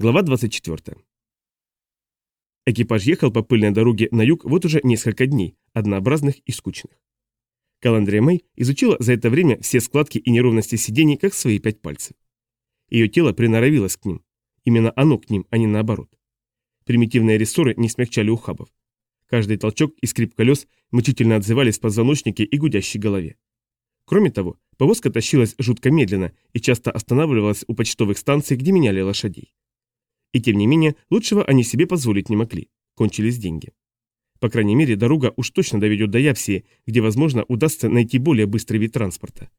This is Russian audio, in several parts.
Глава 24. Экипаж ехал по пыльной дороге на юг вот уже несколько дней, однообразных и скучных. Каландрия Мэй изучила за это время все складки и неровности сидений, как свои пять пальцев. Ее тело приноровилось к ним. Именно оно к ним, а не наоборот. Примитивные рессоры не смягчали ухабов. Каждый толчок и скрип колес мучительно отзывались в позвоночнике и гудящей голове. Кроме того, повозка тащилась жутко медленно и часто останавливалась у почтовых станций, где меняли лошадей. И тем не менее, лучшего они себе позволить не могли. Кончились деньги. По крайней мере, дорога уж точно доведет до Явсии, где, возможно, удастся найти более быстрый вид транспорта.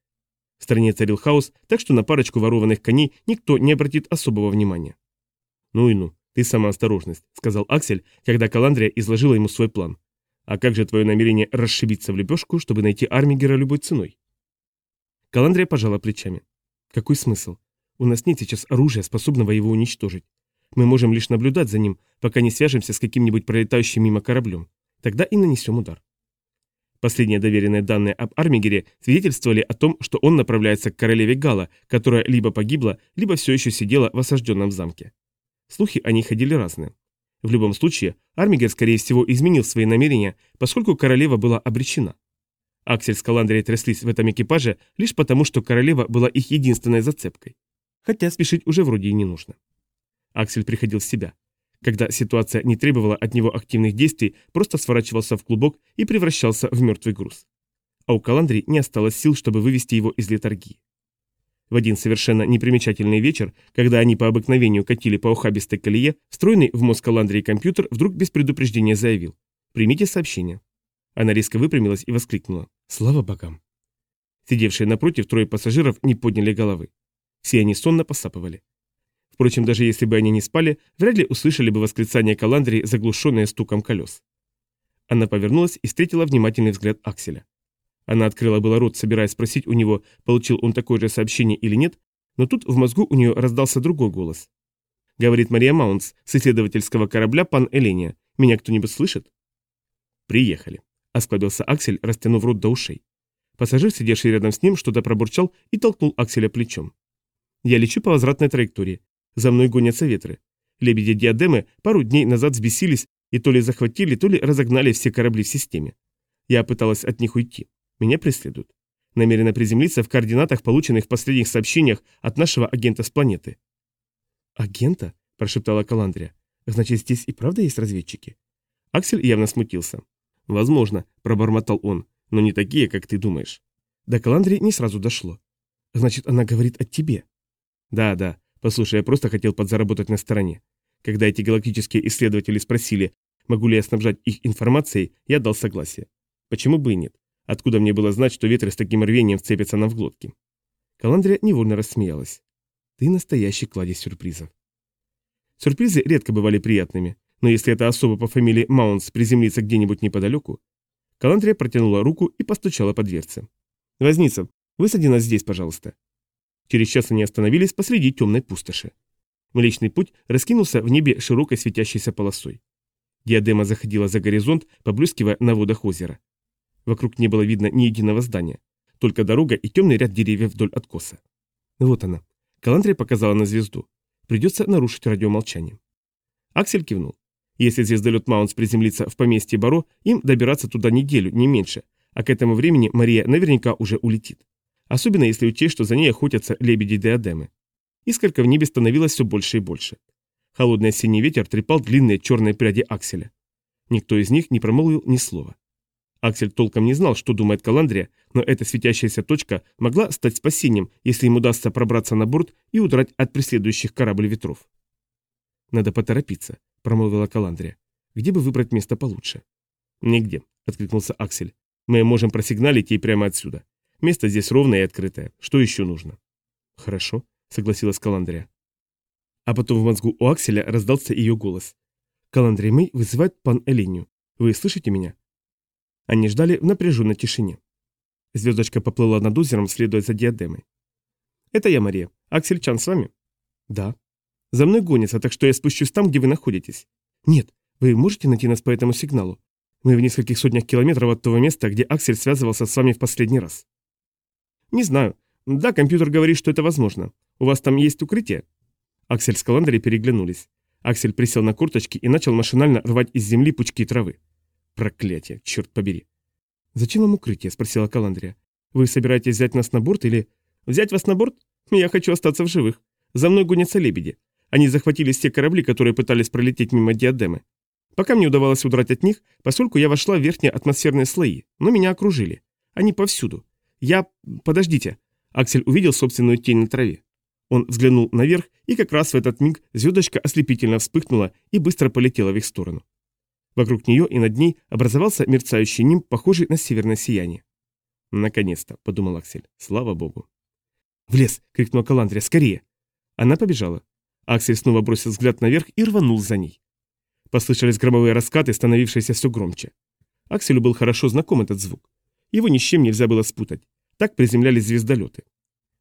В стране царил хаос, так что на парочку ворованных коней никто не обратит особого внимания. «Ну и ну, ты сама осторожность», — сказал Аксель, когда Каландрия изложила ему свой план. «А как же твое намерение расшибиться в лепешку, чтобы найти Армигера любой ценой?» Каландрия пожала плечами. «Какой смысл? У нас нет сейчас оружия, способного его уничтожить. Мы можем лишь наблюдать за ним, пока не свяжемся с каким-нибудь пролетающим мимо кораблем. Тогда и нанесем удар. Последние доверенные данные об Армигере свидетельствовали о том, что он направляется к королеве Гала, которая либо погибла, либо все еще сидела в осажденном замке. Слухи о ней ходили разные. В любом случае, Армигер, скорее всего, изменил свои намерения, поскольку королева была обречена. Аксель с Каландрией тряслись в этом экипаже лишь потому, что королева была их единственной зацепкой. Хотя спешить уже вроде и не нужно. Аксель приходил в себя. Когда ситуация не требовала от него активных действий, просто сворачивался в клубок и превращался в мертвый груз. А у Каландри не осталось сил, чтобы вывести его из летаргии. В один совершенно непримечательный вечер, когда они по обыкновению катили по ухабистой колее, встроенный в мозг Каландрии компьютер вдруг без предупреждения заявил «Примите сообщение». Она резко выпрямилась и воскликнула «Слава богам!». Сидевшие напротив трое пассажиров не подняли головы. Все они сонно посапывали. Впрочем, даже если бы они не спали, вряд ли услышали бы восклицание Каландрии, заглушенное стуком колес. Она повернулась и встретила внимательный взгляд Акселя. Она открыла было рот, собираясь спросить у него, получил он такое же сообщение или нет, но тут в мозгу у нее раздался другой голос. Говорит Мария Маунтс с исследовательского корабля «Пан Эления». Меня кто-нибудь слышит? Приехали. Осклабился Аксель, растянув рот до ушей. Пассажир, сидевший рядом с ним, что-то пробурчал и толкнул Акселя плечом. Я лечу по возвратной траектории. За мной гонятся ветры. Лебеди диадемы пару дней назад взбесились и то ли захватили, то ли разогнали все корабли в системе. Я пыталась от них уйти. Меня преследуют. Намерена приземлиться в координатах, полученных в последних сообщениях от нашего агента с планеты. «Агента?» – прошептала Каландрия. «Значит, здесь и правда есть разведчики?» Аксель явно смутился. «Возможно», – пробормотал он, – «но не такие, как ты думаешь». До Каландрии не сразу дошло. «Значит, она говорит о тебе». «Да, да. Послушай, я просто хотел подзаработать на стороне. Когда эти галактические исследователи спросили, могу ли я снабжать их информацией, я дал согласие. Почему бы и нет? Откуда мне было знать, что ветры с таким рвением вцепятся нам в глотки? Каландрия невольно рассмеялась. Ты настоящий кладезь сюрпризов. Сюрпризы редко бывали приятными, но если это особо по фамилии Маунс приземлится где-нибудь неподалеку... Каландрия протянула руку и постучала по дверце. «Возница, высади нас здесь, пожалуйста». Через час они остановились посреди темной пустоши. Млечный путь раскинулся в небе широкой светящейся полосой. Диадема заходила за горизонт, поблескивая на водах озера. Вокруг не было видно ни единого здания, только дорога и темный ряд деревьев вдоль откоса. Вот она. Каландрия показала на звезду. Придется нарушить радиомолчание. Аксель кивнул. Если звездолет Маунс приземлится в поместье Баро, им добираться туда неделю, не меньше, а к этому времени Мария наверняка уже улетит особенно если учесть, что за ней охотятся лебеди-диадемы. Искорка в небе становилось все больше и больше. Холодный осенний ветер трепал длинные черные пряди Акселя. Никто из них не промолвил ни слова. Аксель толком не знал, что думает Каландрия, но эта светящаяся точка могла стать спасением, если им удастся пробраться на борт и удрать от преследующих корабль ветров. «Надо поторопиться», — промолвила Каландрия. «Где бы выбрать место получше?» «Нигде», — откликнулся Аксель. «Мы можем просигналить ей прямо отсюда. Место здесь ровное и открытое. Что еще нужно? Хорошо, согласилась Каландрия. А потом в мозгу у Акселя раздался ее голос. Каландрия Мэй вызывает пан Элинию. Вы слышите меня? Они ждали в напряженной тишине. Звездочка поплыла над озером, следуя за диадемой. «Это я, Мария. Аксель Чан с вами?» «Да». «За мной гонится, так что я спущусь там, где вы находитесь». «Нет, вы можете найти нас по этому сигналу? Мы в нескольких сотнях километров от того места, где Аксель связывался с вами в последний раз». «Не знаю. Да, компьютер говорит, что это возможно. У вас там есть укрытие?» Аксель с Каландри переглянулись. Аксель присел на курточки и начал машинально рвать из земли пучки травы. Проклятие, черт побери. «Зачем вам укрытие?» – спросила Каландрия. «Вы собираетесь взять нас на борт или...» «Взять вас на борт? Я хочу остаться в живых. За мной гонятся лебеди. Они захватили все корабли, которые пытались пролететь мимо диадемы. Пока мне удавалось удрать от них, поскольку я вошла в верхние атмосферные слои, но меня окружили. Они повсюду. Я... Подождите. Аксель увидел собственную тень на траве. Он взглянул наверх, и как раз в этот миг звездочка ослепительно вспыхнула и быстро полетела в их сторону. Вокруг нее и над ней образовался мерцающий нимб, похожий на северное сияние. «Наконец-то», — подумал Аксель, — «слава богу». «В лес!» — крикнула Каландрия, «скорее!» Она побежала. Аксель снова бросил взгляд наверх и рванул за ней. Послышались громовые раскаты, становившиеся все громче. Акселю был хорошо знаком этот звук. Его ни с чем нельзя было спутать. Так приземлялись звездолеты.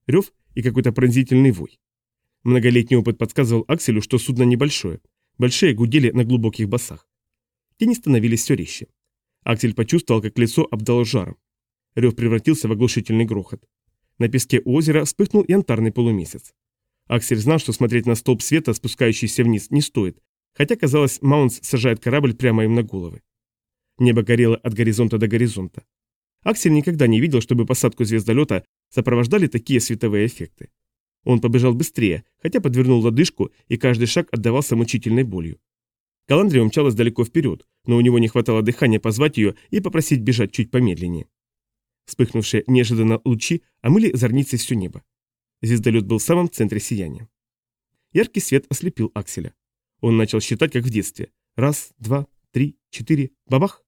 Рев и какой-то пронзительный вой. Многолетний опыт подсказывал Акселю, что судно небольшое. Большие гудели на глубоких басах. Тени становились все резче. Аксель почувствовал, как лицо обдало жаром. Рев превратился в оглушительный грохот. На песке у озера вспыхнул янтарный полумесяц. Аксель знал, что смотреть на столб света, спускающийся вниз, не стоит, хотя, казалось, Маунс сажает корабль прямо им на головы. Небо горело от горизонта до горизонта. Аксель никогда не видел, чтобы посадку звездолета сопровождали такие световые эффекты. Он побежал быстрее, хотя подвернул лодыжку, и каждый шаг отдавался мучительной болью. Каландрия умчалась далеко вперед, но у него не хватало дыхания позвать ее и попросить бежать чуть помедленнее. Вспыхнувшие неожиданно лучи омыли зорницы все небо. Звездолет был в самом центре сияния. Яркий свет ослепил Акселя. Он начал считать, как в детстве. Раз, два, три, четыре, бабах.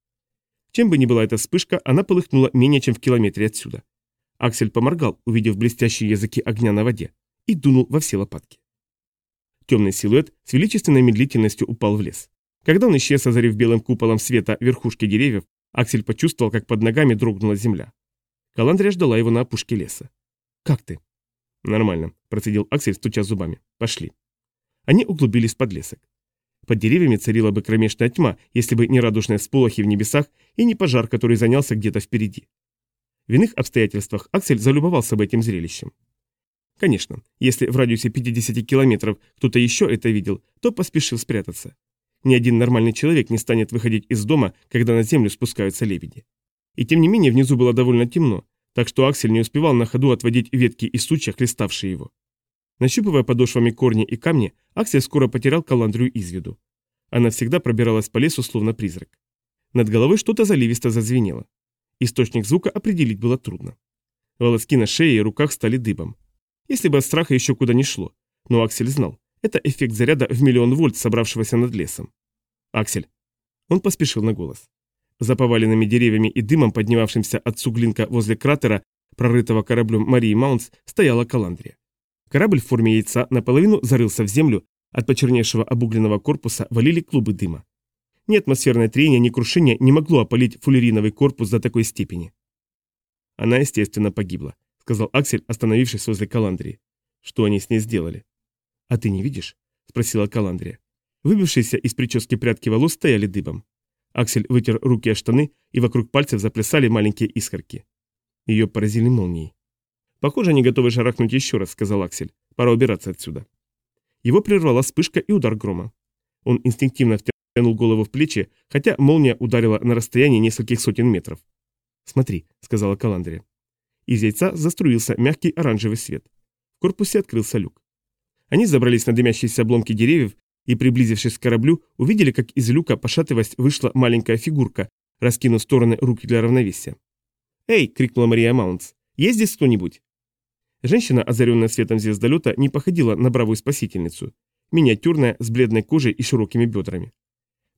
Чем бы ни была эта вспышка, она полыхнула менее чем в километре отсюда. Аксель поморгал, увидев блестящие языки огня на воде, и дунул во все лопатки. Темный силуэт с величественной медлительностью упал в лес. Когда он исчез, озарив белым куполом света верхушки деревьев, Аксель почувствовал, как под ногами дрогнула земля. Каландрия ждала его на опушке леса. «Как ты?» «Нормально», – процедил Аксель, стуча зубами. «Пошли». Они углубились под лесок. Под деревьями царила бы кромешная тьма, если бы не радужные всполохи в небесах и не пожар, который занялся где-то впереди. В иных обстоятельствах Аксель залюбовался бы этим зрелищем. Конечно, если в радиусе 50 километров кто-то еще это видел, то поспешил спрятаться. Ни один нормальный человек не станет выходить из дома, когда на землю спускаются лебеди. И тем не менее внизу было довольно темно, так что Аксель не успевал на ходу отводить ветки и сучья, хлеставшие его. Нащупывая подошвами корни и камни, Аксель скоро потерял Каландрию из виду. Она всегда пробиралась по лесу, словно призрак. Над головой что-то заливисто зазвенело. Источник звука определить было трудно. Волоски на шее и руках стали дыбом. Если бы от страха еще куда не шло. Но Аксель знал, это эффект заряда в миллион вольт, собравшегося над лесом. «Аксель!» Он поспешил на голос. За поваленными деревьями и дымом, поднимавшимся от суглинка возле кратера, прорытого кораблем Марии Маунс, стояла Каландрия. Корабль в форме яйца наполовину зарылся в землю, от почерневшего обугленного корпуса валили клубы дыма. Ни атмосферное трение, ни крушение не могло опалить фуллериновый корпус до такой степени. Она, естественно, погибла, сказал Аксель, остановившись возле Каландрии. Что они с ней сделали? «А ты не видишь?» – спросила Каландрия. Выбившиеся из прически прядки волос стояли дыбом. Аксель вытер руки о штаны, и вокруг пальцев заплясали маленькие искорки. Ее поразили молнией. «Похоже, они готовы шарахнуть еще раз», — сказал Аксель. «Пора убираться отсюда». Его прервала вспышка и удар грома. Он инстинктивно втянул голову в плечи, хотя молния ударила на расстоянии нескольких сотен метров. «Смотри», — сказала Каландрия. Из яйца заструился мягкий оранжевый свет. В корпусе открылся люк. Они забрались на дымящиеся обломки деревьев и, приблизившись к кораблю, увидели, как из люка, пошатываясь, вышла маленькая фигурка, раскинув стороны руки для равновесия. «Эй!» — крикнула Мария Маунтс. «Есть здесь кто-нибудь?» Женщина, озаренная светом звездолета, не походила на бравую спасительницу. Миниатюрная, с бледной кожей и широкими бедрами.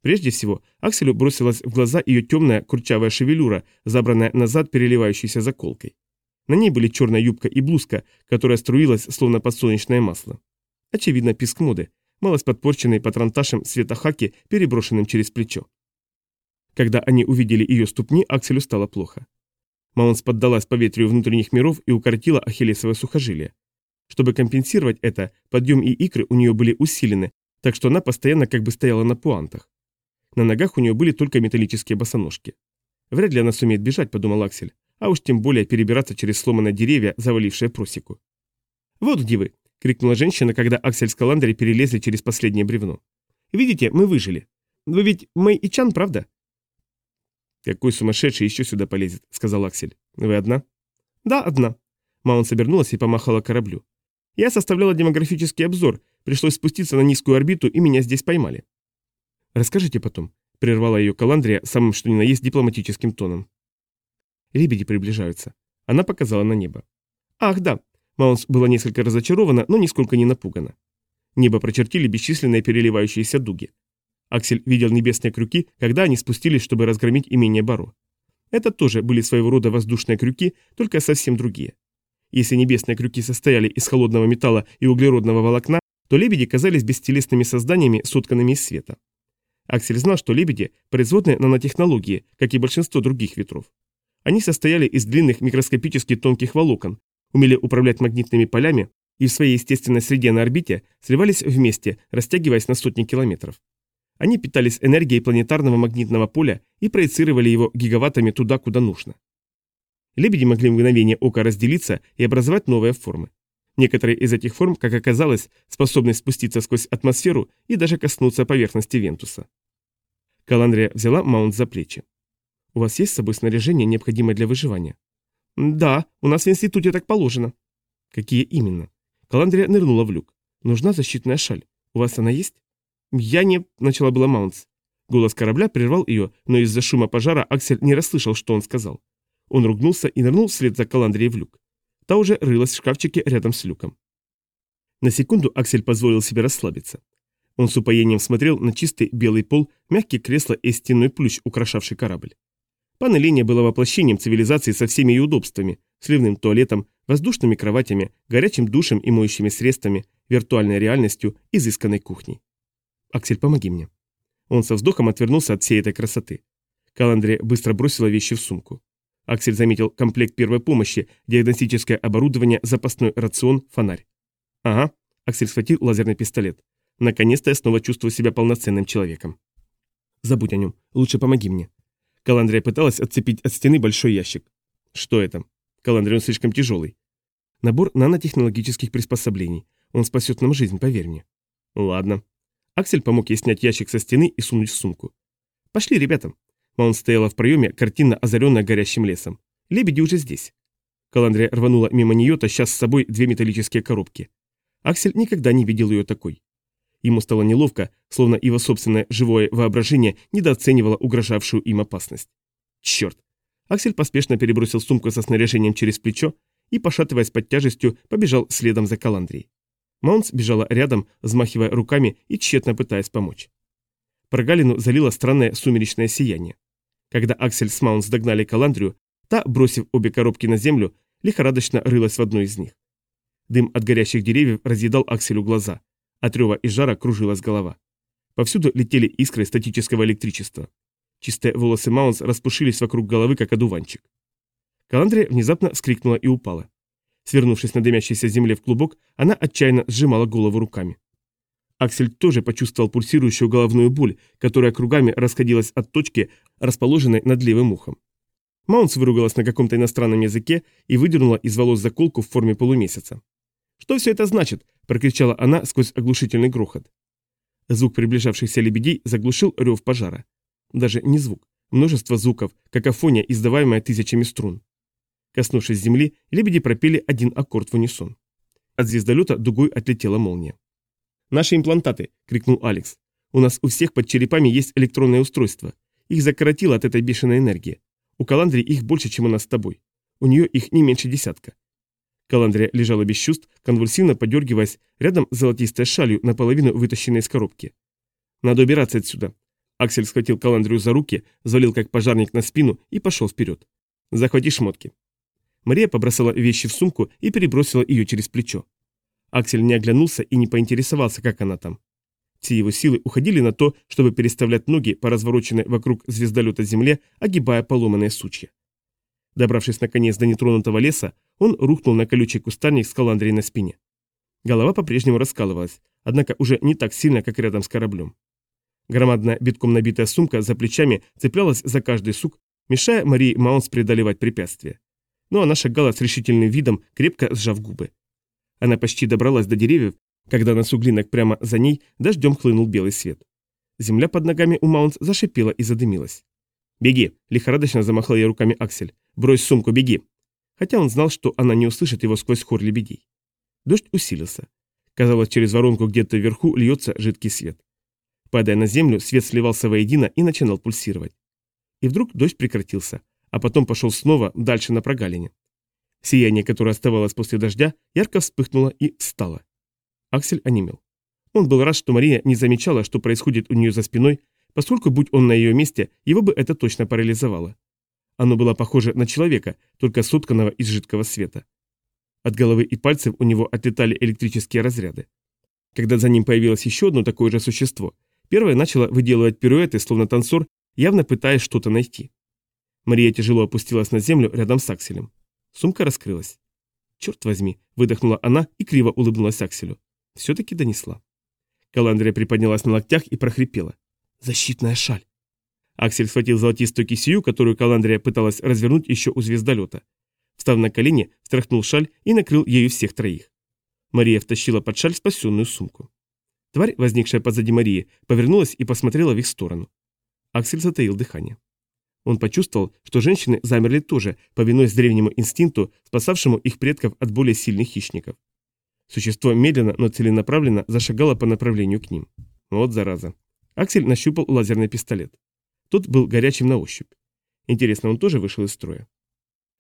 Прежде всего, Акселю бросилась в глаза ее темная курчавая шевелюра, забранная назад переливающейся заколкой. На ней были черная юбка и блузка, которая струилась, словно подсолнечное масло. Очевидно, писк моды, малость подпорченный патронташем светохаки, переброшенным через плечо. Когда они увидели ее ступни, Акселю стало плохо. Маунс поддалась поветрию внутренних миров и укоротила ахиллесовое сухожилие. Чтобы компенсировать это, подъем и икры у нее были усилены, так что она постоянно как бы стояла на пуантах. На ногах у нее были только металлические босоножки. Вряд ли она сумеет бежать, подумал Аксель, а уж тем более перебираться через сломанные деревья, завалившие просеку. «Вот где вы!» крикнула женщина, когда Аксель с Каландри перелезли через последнее бревно. «Видите, мы выжили. Вы ведь Мэй и Чан, правда?» «Какой сумасшедший еще сюда полезет?» — сказал Аксель. «Вы одна?» «Да, одна». Маун собернулась и помахала кораблю. «Я составляла демографический обзор, пришлось спуститься на низкую орбиту, и меня здесь поймали». «Расскажите потом», — прервала ее Каландрия самым что ни на есть дипломатическим тоном. Лебеди приближаются. Она показала на небо. «Ах, да». Маунс была несколько разочарована, но нисколько не напугана. Небо прочертили бесчисленные переливающиеся дуги. Аксель видел небесные крюки, когда они спустились, чтобы разгромить имение Баро. Это тоже были своего рода воздушные крюки, только совсем другие. Если небесные крюки состояли из холодного металла и углеродного волокна, то лебеди казались бестелесными созданиями, сотканными из света. Аксель знал, что лебеди – производные нанотехнологии, как и большинство других ветров. Они состояли из длинных микроскопически тонких волокон, умели управлять магнитными полями и в своей естественной среде на орбите сливались вместе, растягиваясь на сотни километров. Они питались энергией планетарного магнитного поля и проецировали его гигаваттами туда, куда нужно. Лебеди могли в мгновение ока разделиться и образовать новые формы. Некоторые из этих форм, как оказалось, способны спуститься сквозь атмосферу и даже коснуться поверхности Вентуса. Каландрия взяла Маунт за плечи. «У вас есть с собой снаряжение, необходимое для выживания?» «Да, у нас в институте так положено». «Какие именно?» Каландрия нырнула в люк. «Нужна защитная шаль. У вас она есть?» «Я не...» — начала была Маунтс. Голос корабля прервал ее, но из-за шума пожара Аксель не расслышал, что он сказал. Он ругнулся и нырнул вслед за Каландрией в люк. Та уже рылась в шкафчике рядом с люком. На секунду Аксель позволил себе расслабиться. Он с упоением смотрел на чистый белый пол, мягкие кресла и стенной плющ, украшавший корабль. Панелиния была воплощением цивилизации со всеми ее удобствами, сливным туалетом, воздушными кроватями, горячим душем и моющими средствами, виртуальной реальностью, изысканной кухней. «Аксель, помоги мне». Он со вздохом отвернулся от всей этой красоты. Каландре быстро бросила вещи в сумку. Аксель заметил комплект первой помощи, диагностическое оборудование, запасной рацион, фонарь. «Ага», — Аксель схватил лазерный пистолет. «Наконец-то я снова чувствую себя полноценным человеком». «Забудь о нем. Лучше помоги мне». Каландрия пыталась отцепить от стены большой ящик. «Что это?» Каландрия, он слишком тяжелый. «Набор нанотехнологических приспособлений. Он спасет нам жизнь, поверь мне». «Ладно», Аксель помог ей снять ящик со стены и сунуть в сумку. «Пошли, ребята!» Маун стояла в проеме, картинно озаренная горящим лесом. «Лебеди уже здесь». Каландрия рванула мимо нее, таща с собой две металлические коробки. Аксель никогда не видел ее такой. Ему стало неловко, словно его собственное живое воображение недооценивало угрожавшую им опасность. Черт! Аксель поспешно перебросил сумку со снаряжением через плечо и, пошатываясь под тяжестью, побежал следом за Каландрией. Маунс бежала рядом, взмахивая руками и тщетно пытаясь помочь. Прогалину залило странное сумеречное сияние. Когда Аксель с Маунс догнали Каландрию, та, бросив обе коробки на землю, лихорадочно рылась в одной из них. Дым от горящих деревьев разъедал Акселю глаза. От рева и жара кружилась голова. Повсюду летели искры статического электричества. Чистые волосы Маунс распушились вокруг головы, как одуванчик. Каландрия внезапно вскрикнула и упала. Свернувшись на дымящейся земле в клубок, она отчаянно сжимала голову руками. Аксель тоже почувствовал пульсирующую головную боль, которая кругами расходилась от точки, расположенной над левым ухом. Маунс выругалась на каком-то иностранном языке и выдернула из волос заколку в форме полумесяца. «Что все это значит?» – прокричала она сквозь оглушительный грохот. Звук приближавшихся лебедей заглушил рев пожара. Даже не звук, множество звуков, какофония, издаваемая тысячами струн. Коснувшись земли, лебеди пропели один аккорд в унисон. От звездолета дугой отлетела молния. «Наши имплантаты!» – крикнул Алекс. «У нас у всех под черепами есть электронное устройство. Их закоротило от этой бешеной энергии. У Каландри их больше, чем у нас с тобой. У нее их не меньше десятка». Каландрия лежала без чувств, конвульсивно подергиваясь, рядом с золотистой шалью, наполовину вытащенной из коробки. «Надо убираться отсюда». Аксель схватил Каландрию за руки, завалил как пожарник на спину и пошел вперед. «Захвати шмотки». Мария побросала вещи в сумку и перебросила ее через плечо. Аксель не оглянулся и не поинтересовался, как она там. Все его силы уходили на то, чтобы переставлять ноги по развороченной вокруг звездолета земле, огибая поломанные сучья. Добравшись наконец до нетронутого леса, он рухнул на колючий кустарник с каландрией на спине. Голова по-прежнему раскалывалась, однако уже не так сильно, как рядом с кораблем. Громадная битком набитая сумка за плечами цеплялась за каждый сук, мешая Марии Маунс преодолевать препятствия но она шагала с решительным видом, крепко сжав губы. Она почти добралась до деревьев, когда на суглинок прямо за ней дождем хлынул белый свет. Земля под ногами у Маунс зашипела и задымилась. «Беги!» – лихорадочно замахал ей руками Аксель. «Брось сумку, беги!» Хотя он знал, что она не услышит его сквозь хор лебедей. Дождь усилился. Казалось, через воронку где-то вверху льется жидкий свет. Падая на землю, свет сливался воедино и начинал пульсировать. И вдруг дождь прекратился, а потом пошел снова дальше на прогалине. Сияние, которое оставалось после дождя, ярко вспыхнуло и встало. Аксель онемел. Он был рад, что Мария не замечала, что происходит у нее за спиной, поскольку, будь он на ее месте, его бы это точно парализовало. Оно было похоже на человека, только сотканного из жидкого света. От головы и пальцев у него отлетали электрические разряды. Когда за ним появилось еще одно такое же существо, первое начало выделывать пируэты, словно танцор, явно пытаясь что-то найти. Мария тяжело опустилась на землю рядом с Акселем. Сумка раскрылась. «Черт возьми!» – выдохнула она и криво улыбнулась Акселю. Все-таки донесла. Каландрия приподнялась на локтях и прохрипела. «Защитная шаль!» Аксель схватил золотистую кисию, которую Каландрия пыталась развернуть еще у звездолета. Встав на колени, встряхнул шаль и накрыл ею всех троих. Мария втащила под шаль спасенную сумку. Тварь, возникшая позади Марии, повернулась и посмотрела в их сторону. Аксель затаил дыхание. Он почувствовал, что женщины замерли тоже, повинуясь древнему инстинкту, спасавшему их предков от более сильных хищников. Существо медленно, но целенаправленно зашагало по направлению к ним. Вот зараза. Аксель нащупал лазерный пистолет. Тот был горячим на ощупь. Интересно, он тоже вышел из строя?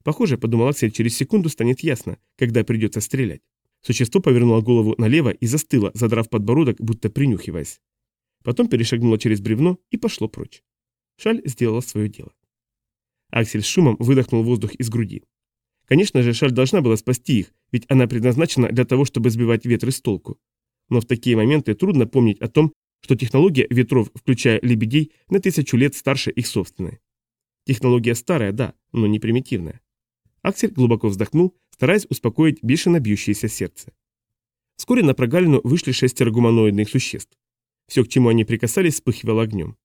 Похоже, подумал Аксель, через секунду станет ясно, когда придется стрелять. Существо повернуло голову налево и застыло, задрав подбородок, будто принюхиваясь. Потом перешагнуло через бревно и пошло прочь. Шаль сделала свое дело. Аксель с шумом выдохнул воздух из груди. Конечно же, шаль должна была спасти их, ведь она предназначена для того, чтобы сбивать ветры с толку. Но в такие моменты трудно помнить о том, что технология ветров, включая лебедей, на тысячу лет старше их собственной. Технология старая, да, но не примитивная. Аксель глубоко вздохнул, стараясь успокоить бешено бьющееся сердце. Вскоре на прогалину вышли шестеро гуманоидных существ. Все, к чему они прикасались, вспыхивало огнем.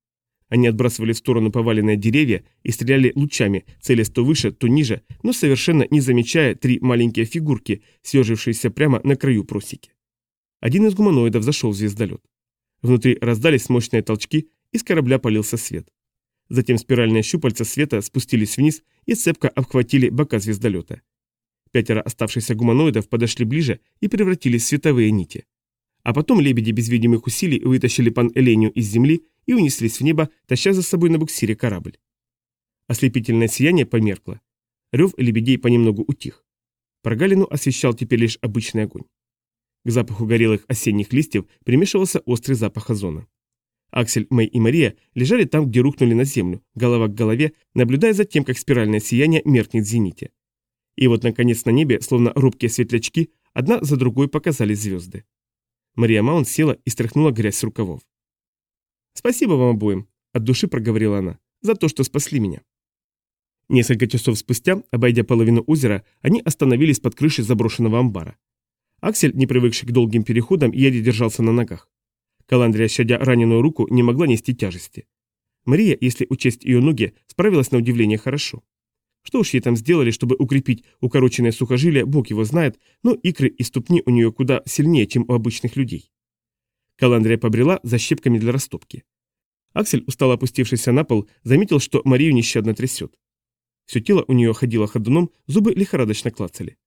Они отбрасывали в сторону поваленные деревья и стреляли лучами, целясь то выше, то ниже, но совершенно не замечая три маленькие фигурки, съежившиеся прямо на краю просеки. Один из гуманоидов зашел в звездолет. Внутри раздались мощные толчки, и с корабля полился свет. Затем спиральные щупальца света спустились вниз и цепко обхватили бока звездолета. Пятеро оставшихся гуманоидов подошли ближе и превратились в световые нити. А потом лебеди без видимых усилий вытащили пан Элению из земли и унеслись в небо, таща за собой на буксире корабль. Ослепительное сияние померкло. Рев лебедей понемногу утих. Прогалину освещал теперь лишь обычный огонь. К запаху горелых осенних листьев примешивался острый запах озона. Аксель, Мэй и Мария лежали там, где рухнули на землю, голова к голове, наблюдая за тем, как спиральное сияние меркнет в зените. И вот, наконец, на небе, словно рубкие светлячки, одна за другой показались звезды. Мария Маунт села и стряхнула грязь с рукавов. «Спасибо вам обоим», — от души проговорила она, — «за то, что спасли меня». Несколько часов спустя, обойдя половину озера, они остановились под крышей заброшенного амбара. Аксель, не привыкший к долгим переходам, еле держался на ногах. Каландрия, щадя раненую руку, не могла нести тяжести. Мария, если учесть ее ноги, справилась на удивление хорошо. Что уж ей там сделали, чтобы укрепить укороченное сухожилие, бог его знает, но икры и ступни у нее куда сильнее, чем у обычных людей. Каландрия побрела за щепками для растопки. Аксель, устало опустившийся на пол, заметил, что Марию нещадно трясет. Все тело у нее ходило ходуном, зубы лихорадочно клацали.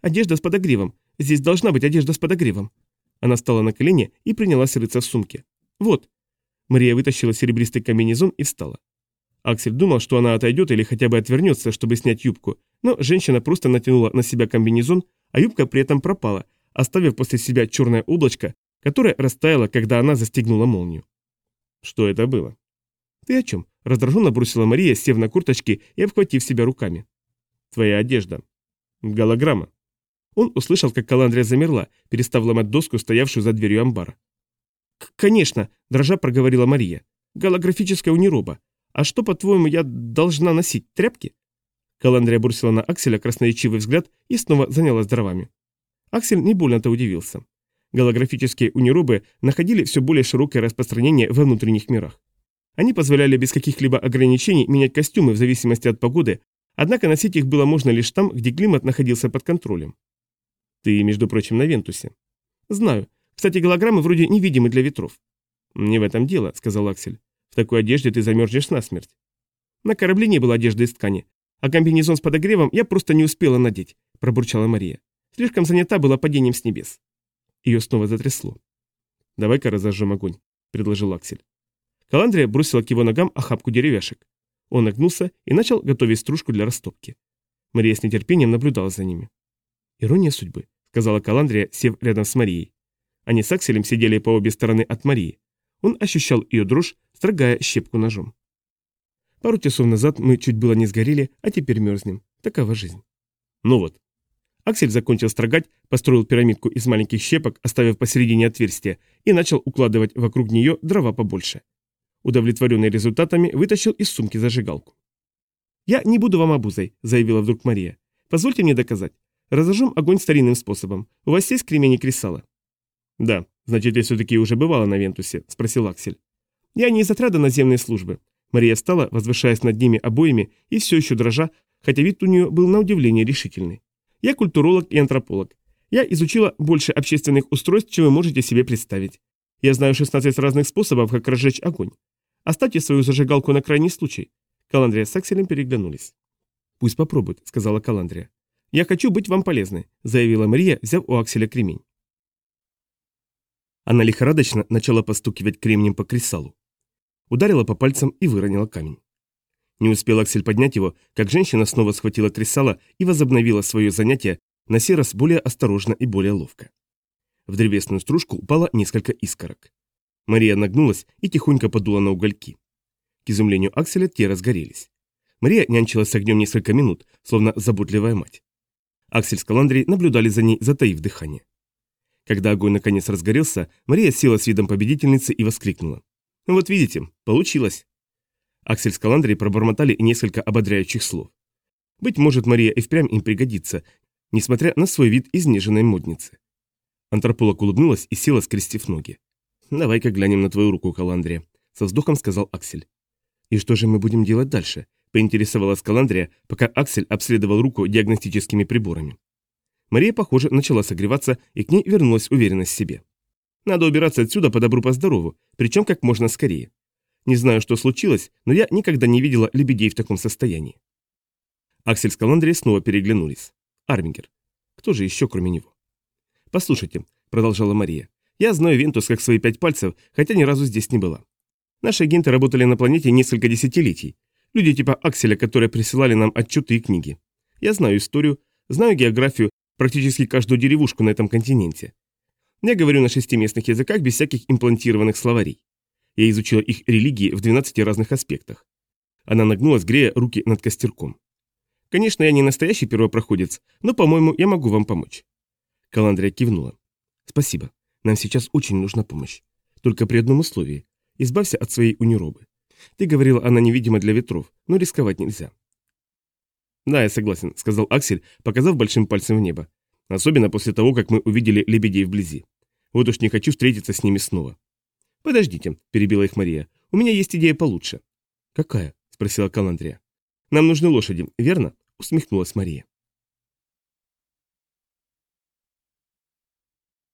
«Одежда с подогревом. Здесь должна быть одежда с подогревом». Она встала на колени и принялась рыться в сумке. «Вот». Мария вытащила серебристый комбинезон и встала. Аксель думал, что она отойдет или хотя бы отвернется, чтобы снять юбку, но женщина просто натянула на себя комбинезон, а юбка при этом пропала, оставив после себя черное облачко, которое растаяло, когда она застегнула молнию. Что это было? Ты о чем? Раздраженно бросила Мария, сев на курточки и обхватив себя руками. Твоя одежда. Голограмма. Он услышал, как Каландрия замерла, перестав ломать доску, стоявшую за дверью амбара. «Конечно», – дрожа проговорила Мария. «Голографическая унироба. А что, по-твоему, я должна носить? Тряпки?» Каландрия бросила на Акселя красноречивый взгляд и снова занялась дровами. Аксель не больно-то удивился. Голографические униробы находили все более широкое распространение во внутренних мирах. Они позволяли без каких-либо ограничений менять костюмы в зависимости от погоды, однако носить их было можно лишь там, где климат находился под контролем. Ты, между прочим, на Вентусе. Знаю. Кстати, голограммы вроде невидимы для ветров. Не в этом дело, сказал Аксель. Такой одежде ты замерзнешь насмерть. На корабле не было одежды из ткани, а комбинезон с подогревом я просто не успела надеть, пробурчала Мария. Слишком занята была падением с небес. Ее снова затрясло. «Давай-ка разожжем огонь», — предложил Аксель. Каландрия бросила к его ногам охапку деревяшек. Он нагнулся и начал готовить стружку для растопки. Мария с нетерпением наблюдала за ними. «Ирония судьбы», — сказала Каландрия, сев рядом с Марией. Они с Акселем сидели по обе стороны от Марии. Он ощущал ее дрожь, строгая щепку ножом. Пару часов назад мы чуть было не сгорели, а теперь мерзнем. Такова жизнь. Ну вот. Аксель закончил строгать, построил пирамидку из маленьких щепок, оставив посередине отверстие, и начал укладывать вокруг нее дрова побольше. Удовлетворенный результатами, вытащил из сумки зажигалку. «Я не буду вам обузой», — заявила вдруг Мария. «Позвольте мне доказать. Разожжем огонь старинным способом. У вас есть кремень и кресало?» «Да, значит, я все-таки уже бывала на Вентусе», — спросил Аксель. «Я не из отряда наземной службы». Мария встала, возвышаясь над ними обоими и все еще дрожа, хотя вид у нее был на удивление решительный. «Я культуролог и антрополог. Я изучила больше общественных устройств, чем вы можете себе представить. Я знаю 16 разных способов, как разжечь огонь. Оставьте свою зажигалку на крайний случай». Каландрия с Акселем переглянулись. «Пусть попробует», — сказала Каландрия. «Я хочу быть вам полезной», — заявила Мария, взяв у Акселя кремень. Она лихорадочно начала постукивать кремнем по кресалу. Ударила по пальцам и выронила камень. Не успел Аксель поднять его, как женщина снова схватила кресало и возобновила свое занятие, на сей раз более осторожно и более ловко. В древесную стружку упало несколько искорок. Мария нагнулась и тихонько подула на угольки. К изумлению Акселя те разгорелись. Мария нянчилась с огнем несколько минут, словно заботливая мать. Аксель с Каландрией наблюдали за ней, затаив дыхание. Когда огонь наконец разгорелся, Мария села с видом победительницы и воскликнула. «Вот видите, получилось!» Аксель с Каландрией пробормотали несколько ободряющих слов. Быть может, Мария и впрямь им пригодится, несмотря на свой вид изнеженной модницы. Антрополог улыбнулась и села, скрестив ноги. «Давай-ка глянем на твою руку, Каландрия», — со вздохом сказал Аксель. «И что же мы будем делать дальше?» — поинтересовалась Каландрия, пока Аксель обследовал руку диагностическими приборами. Мария, похоже, начала согреваться, и к ней вернулась уверенность в себе. Надо убираться отсюда по добру по здорову, причем как можно скорее. Не знаю, что случилось, но я никогда не видела лебедей в таком состоянии. Аксель с Каландрией снова переглянулись. Армингер. Кто же еще, кроме него? «Послушайте», — продолжала Мария, — «я знаю Вентус как свои пять пальцев, хотя ни разу здесь не была. Наши агенты работали на планете несколько десятилетий. Люди типа Акселя, которые присылали нам отчеты и книги. Я знаю историю, знаю географию, практически каждую деревушку на этом континенте. Я говорю на шести местных языках без всяких имплантированных словарей. Я изучила их религии в 12 разных аспектах. Она нагнулась, грея руки над костерком. Конечно, я не настоящий первопроходец, но, по-моему, я могу вам помочь. Каландрия кивнула. Спасибо. Нам сейчас очень нужна помощь. Только при одном условии. Избавься от своей униробы. Ты говорил, она невидима для ветров, но рисковать нельзя. «Да, я согласен», — сказал Аксель, показав большим пальцем в небо. «Особенно после того, как мы увидели лебедей вблизи. Вот уж не хочу встретиться с ними снова». «Подождите», — перебила их Мария. «У меня есть идея получше». «Какая?» — спросила Каландрия. «Нам нужны лошади, верно?» — усмехнулась Мария.